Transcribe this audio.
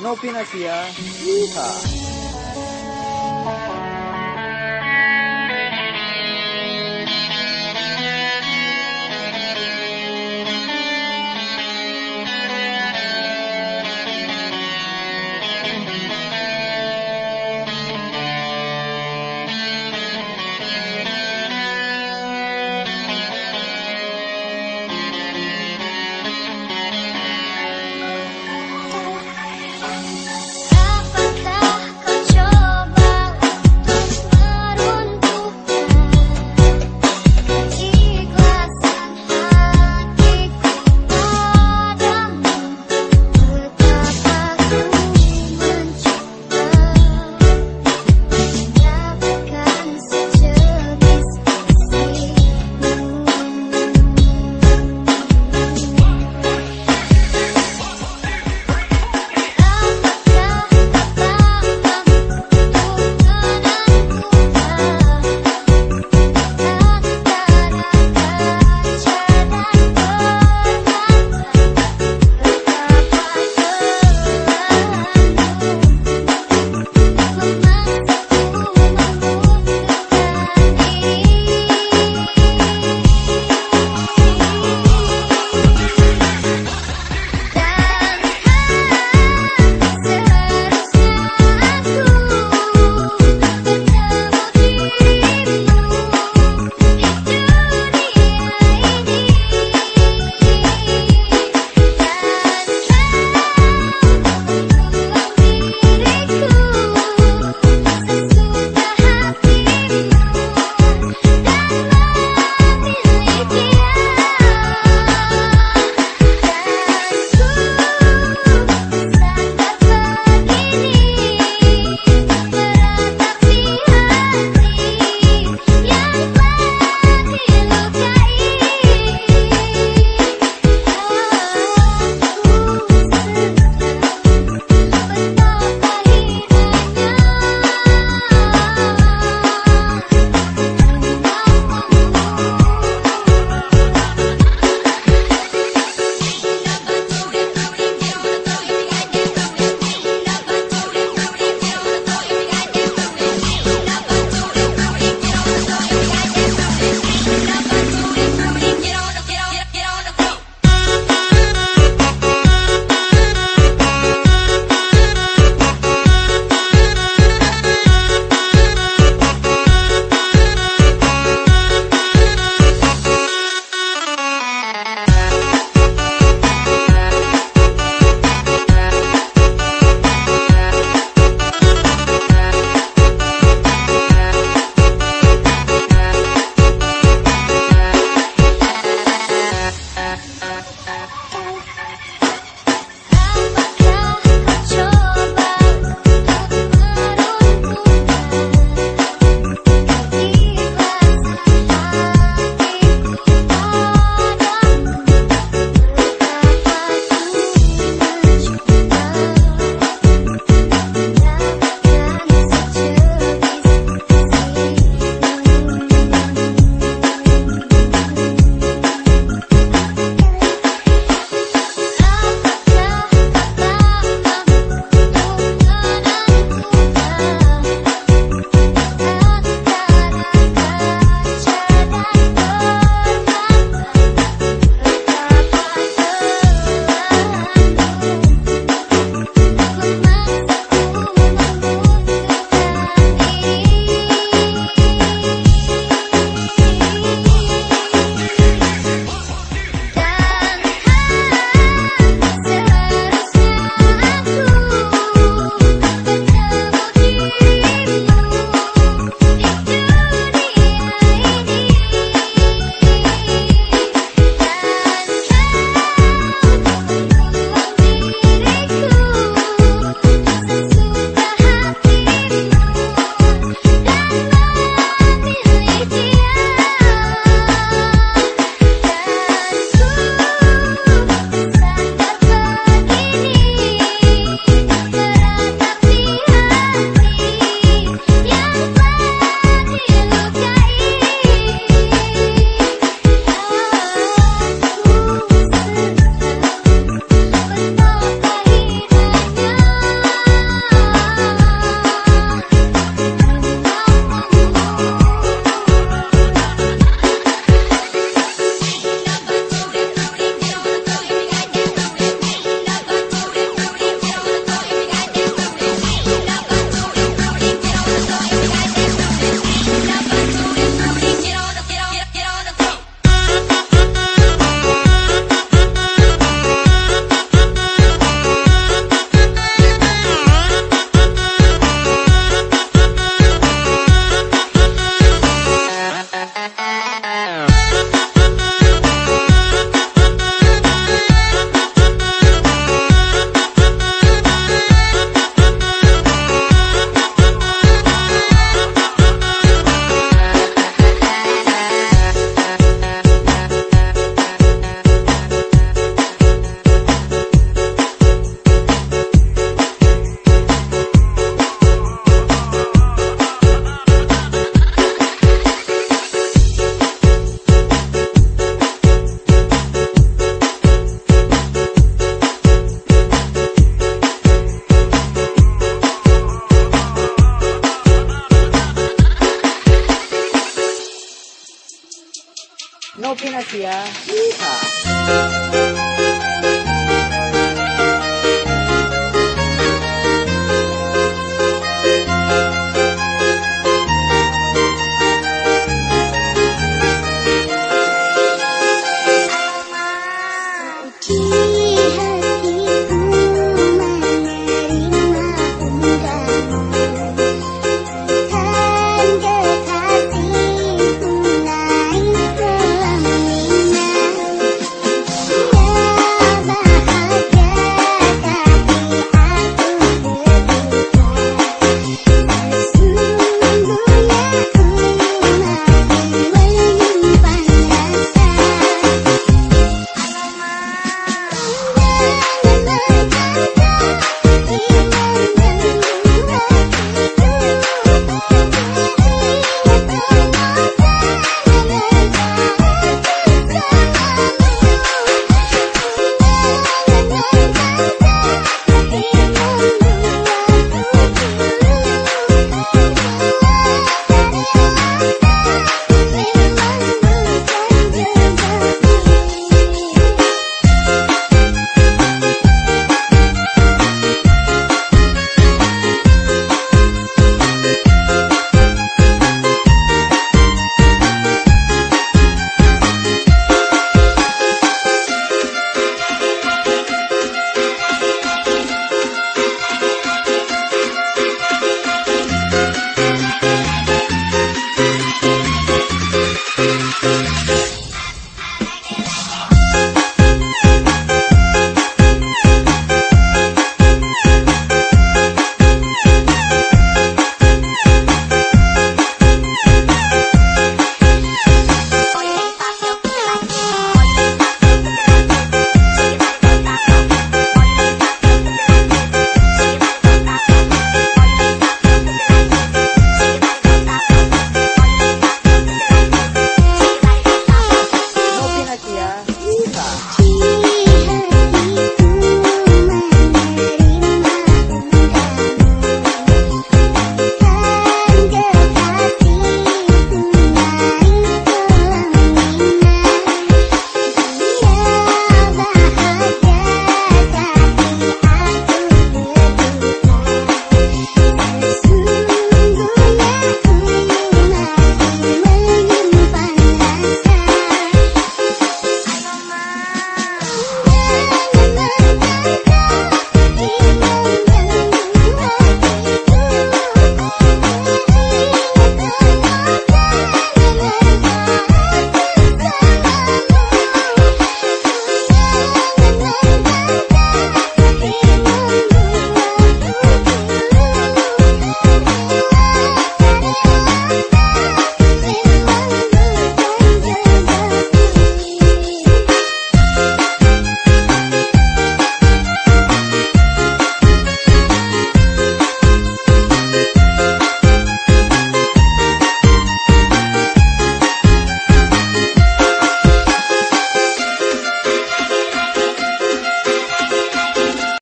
No Pinasia. Yeehaw. Indonesia. Yeehaw.